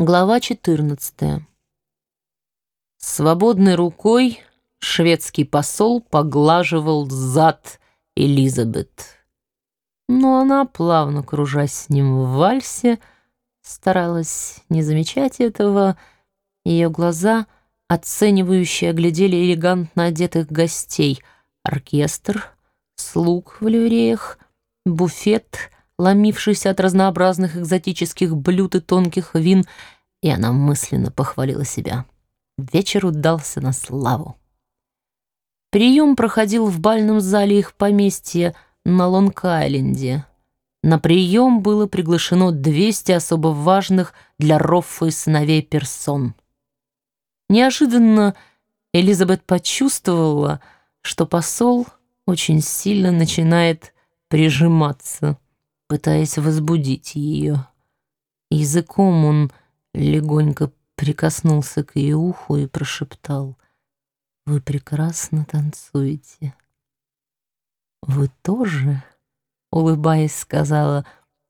Глава 14. Свободной рукой шведский посол поглаживал зад Элизабет. Но она, плавно кружась с ним в вальсе, старалась не замечать этого. Ее глаза, оценивающие, оглядели элегантно одетых гостей, оркестр, слуг в ливреях, буфет — ломившийся от разнообразных экзотических блюд и тонких вин, и она мысленно похвалила себя. Вечер удался на славу. Прием проходил в бальном зале их поместья на Лонг-Айленде. На прием было приглашено 200 особо важных для Роффа и сыновей персон. Неожиданно Элизабет почувствовала, что посол очень сильно начинает прижиматься пытаясь возбудить ее. Языком он легонько прикоснулся к ее уху и прошептал «Вы прекрасно танцуете». «Вы тоже?» — улыбаясь, сказала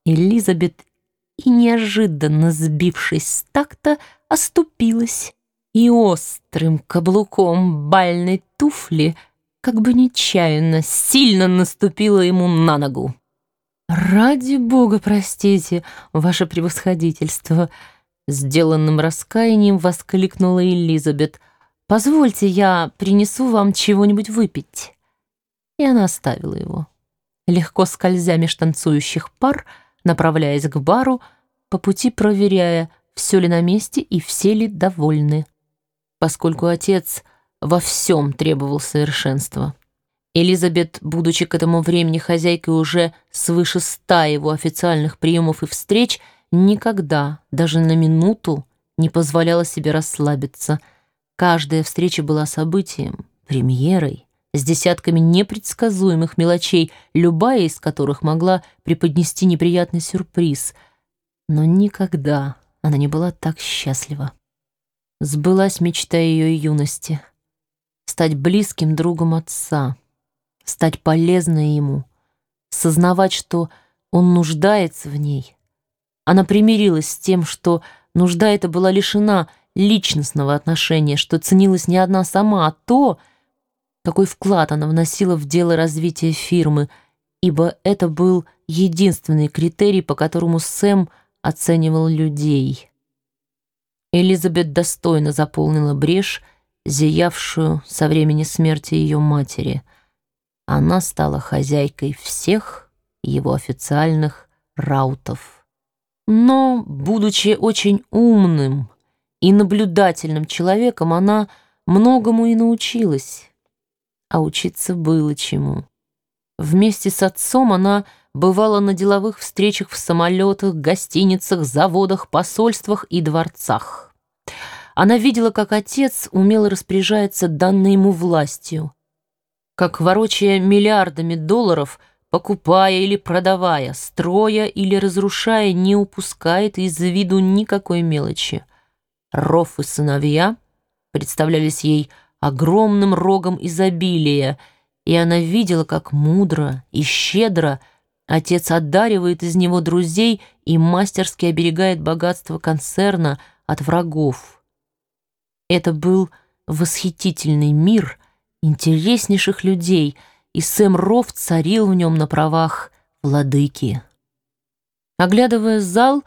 Элизабет и, неожиданно сбившись с такта, оступилась и острым каблуком бальной туфли как бы нечаянно сильно наступила ему на ногу. «Ради бога, простите, ваше превосходительство!» Сделанным раскаянием воскликнула Элизабет. «Позвольте, я принесу вам чего-нибудь выпить». И она оставила его. Легко скользя меж танцующих пар, направляясь к бару, по пути проверяя, все ли на месте и все ли довольны. Поскольку отец во всем требовал совершенства. Элизабет, будучи к этому времени хозяйкой уже свыше ста его официальных приемов и встреч, никогда, даже на минуту, не позволяла себе расслабиться. Каждая встреча была событием, премьерой, с десятками непредсказуемых мелочей, любая из которых могла преподнести неприятный сюрприз. Но никогда она не была так счастлива. Сбылась мечта ее юности — стать близким другом отца — стать полезной ему, сознавать, что он нуждается в ней. Она примирилась с тем, что нужда эта была лишена личностного отношения, что ценилась не одна сама, а то, какой вклад она вносила в дело развития фирмы, ибо это был единственный критерий, по которому Сэм оценивал людей. Элизабет достойно заполнила брешь, зиявшую со времени смерти ее матери — она стала хозяйкой всех его официальных раутов. Но, будучи очень умным и наблюдательным человеком, она многому и научилась. А учиться было чему. Вместе с отцом она бывала на деловых встречах в самолетах, гостиницах, заводах, посольствах и дворцах. Она видела, как отец умело распоряжается данной ему властью, как ворочая миллиардами долларов, покупая или продавая, строя или разрушая, не упускает из виду никакой мелочи. Ров и сыновья представлялись ей огромным рогом изобилия, и она видела, как мудро и щедро отец одаривает из него друзей и мастерски оберегает богатство концерна от врагов. Это был восхитительный мир — интереснейших людей, и Сэм Рофт царил в нем на правах владыки. Оглядывая зал,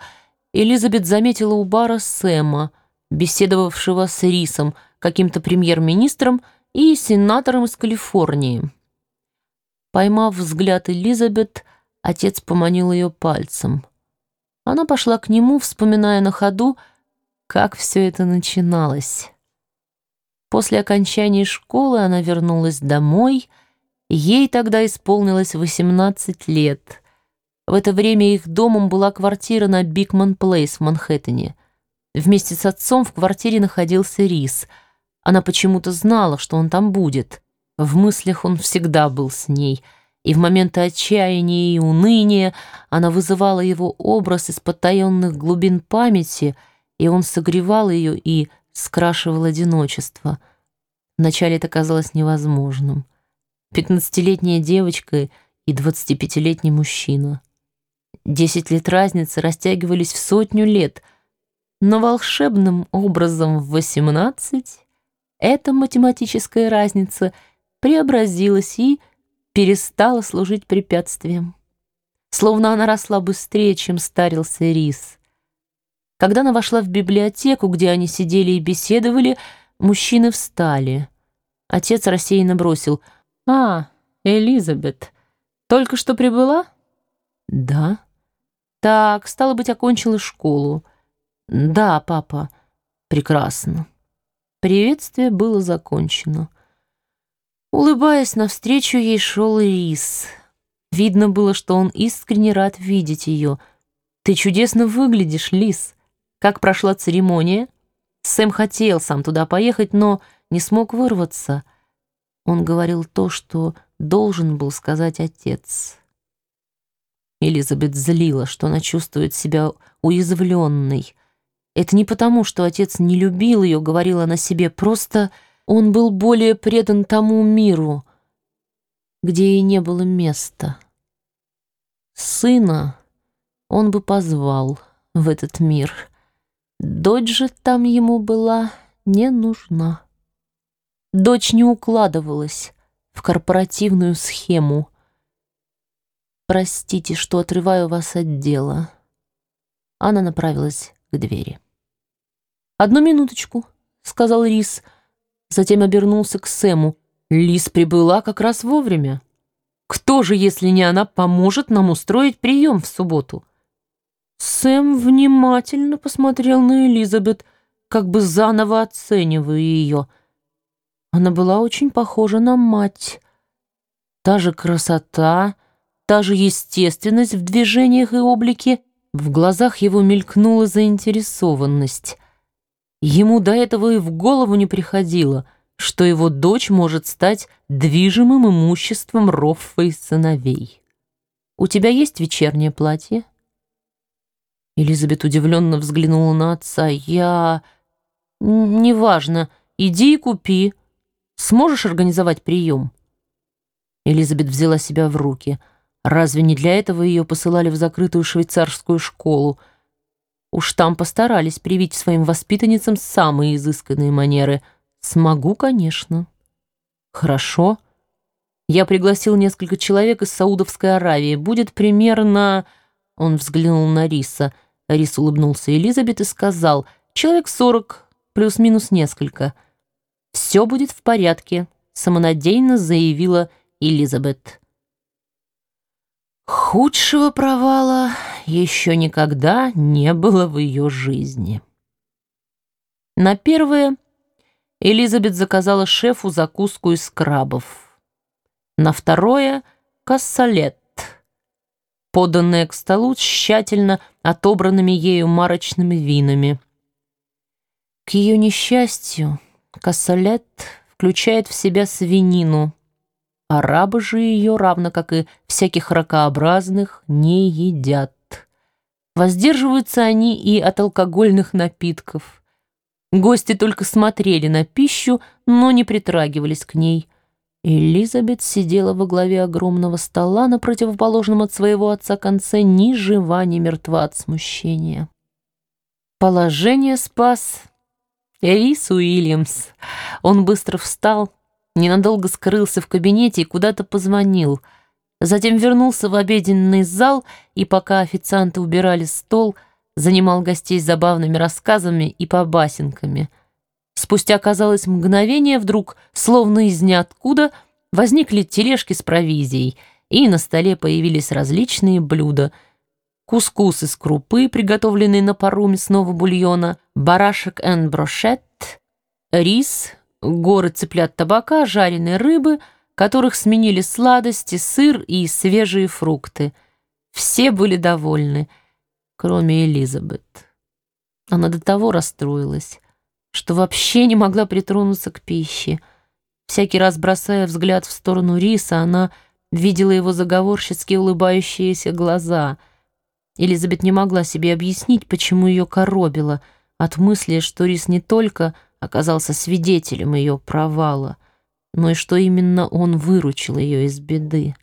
Элизабет заметила у бара Сэма, беседовавшего с Рисом, каким-то премьер-министром и сенатором из Калифорнии. Поймав взгляд Элизабет, отец поманил ее пальцем. Она пошла к нему, вспоминая на ходу, как все это начиналось. После окончания школы она вернулась домой. Ей тогда исполнилось 18 лет. В это время их домом была квартира на Бикман Плейс в Манхэттене. Вместе с отцом в квартире находился Рис. Она почему-то знала, что он там будет. В мыслях он всегда был с ней. И в моменты отчаяния и уныния она вызывала его образ из потаенных глубин памяти, и он согревал ее и скрашивал одиночество. Вначале это казалось невозможным. Пятнадцатилетняя девочка и двадцатипятилетний мужчина. Десять лет разницы растягивались в сотню лет. Но волшебным образом в 18 эта математическая разница преобразилась и перестала служить препятствием. Словно она росла быстрее, чем старился рис. Когда она вошла в библиотеку, где они сидели и беседовали, мужчины встали. Отец рассеянно бросил. «А, Элизабет, только что прибыла?» «Да». «Так, стало быть, окончила школу». «Да, папа». «Прекрасно». Приветствие было закончено. Улыбаясь навстречу, ей шел Рис. Видно было, что он искренне рад видеть ее. «Ты чудесно выглядишь, Лис. Как прошла церемония?» Сэм хотел сам туда поехать, но не смог вырваться. Он говорил то, что должен был сказать отец. Элизабет злила, что она чувствует себя уязвленной. Это не потому, что отец не любил ее, говорила она себе, просто он был более предан тому миру, где ей не было места. Сына он бы позвал в этот мир. Дочь же там ему была не нужна. Дочь не укладывалась в корпоративную схему. «Простите, что отрываю вас от дела». Она направилась к двери. «Одну минуточку», — сказал Рис. Затем обернулся к Сэму. Лис прибыла как раз вовремя. Кто же, если не она, поможет нам устроить прием в субботу? Сэм внимательно посмотрел на Элизабет, как бы заново оценивая ее. Она была очень похожа на мать. Та же красота, та же естественность в движениях и облике — в глазах его мелькнула заинтересованность. Ему до этого и в голову не приходило, что его дочь может стать движимым имуществом Роффа и сыновей. «У тебя есть вечернее платье?» Элизабет удивленно взглянула на отца. «Я... неважно. Иди и купи. Сможешь организовать прием?» Элизабет взяла себя в руки — Разве не для этого ее посылали в закрытую швейцарскую школу? Уж там постарались привить своим воспитанницам самые изысканные манеры. Смогу, конечно. Хорошо. Я пригласил несколько человек из Саудовской Аравии. Будет примерно... Он взглянул на Риса. Рис улыбнулся Элизабет и сказал, «Человек сорок, плюс-минус несколько». «Все будет в порядке», — самонадеянно заявила Элизабет. Худшего провала еще никогда не было в ее жизни. На первое Элизабет заказала шефу закуску из крабов. На второе — кассалет, поданное к столу с тщательно отобранными ею марочными винами. К ее несчастью, кассалет включает в себя свинину — Арабы же ее, равно как и всяких ракообразных, не едят. Воздерживаются они и от алкогольных напитков. Гости только смотрели на пищу, но не притрагивались к ней. Элизабет сидела во главе огромного стола на противоположном от своего отца конце, ни жива, ни мертва от смущения. Положение спас Рис Уильямс. Он быстро встал, ненадолго скрылся в кабинете и куда-то позвонил. Затем вернулся в обеденный зал и, пока официанты убирали стол, занимал гостей забавными рассказами и побасенками. Спустя, казалось, мгновение вдруг, словно из ниоткуда, возникли тележки с провизией, и на столе появились различные блюда. Кускус из крупы, приготовленный на пару мясного бульона, барашек эн брошет, рис, горы цыплят табака, жареной рыбы, которых сменили сладости, сыр и свежие фрукты. Все были довольны, кроме Элизабет. Она до того расстроилась, что вообще не могла притронуться к пище. Всякий раз бросая взгляд в сторону риса, она видела его заговорщицки улыбающиеся глаза. Элизабет не могла себе объяснить, почему ее коробило от мысли, что рис не только оказался свидетелем ее провала, но и что именно он выручил ее из беды.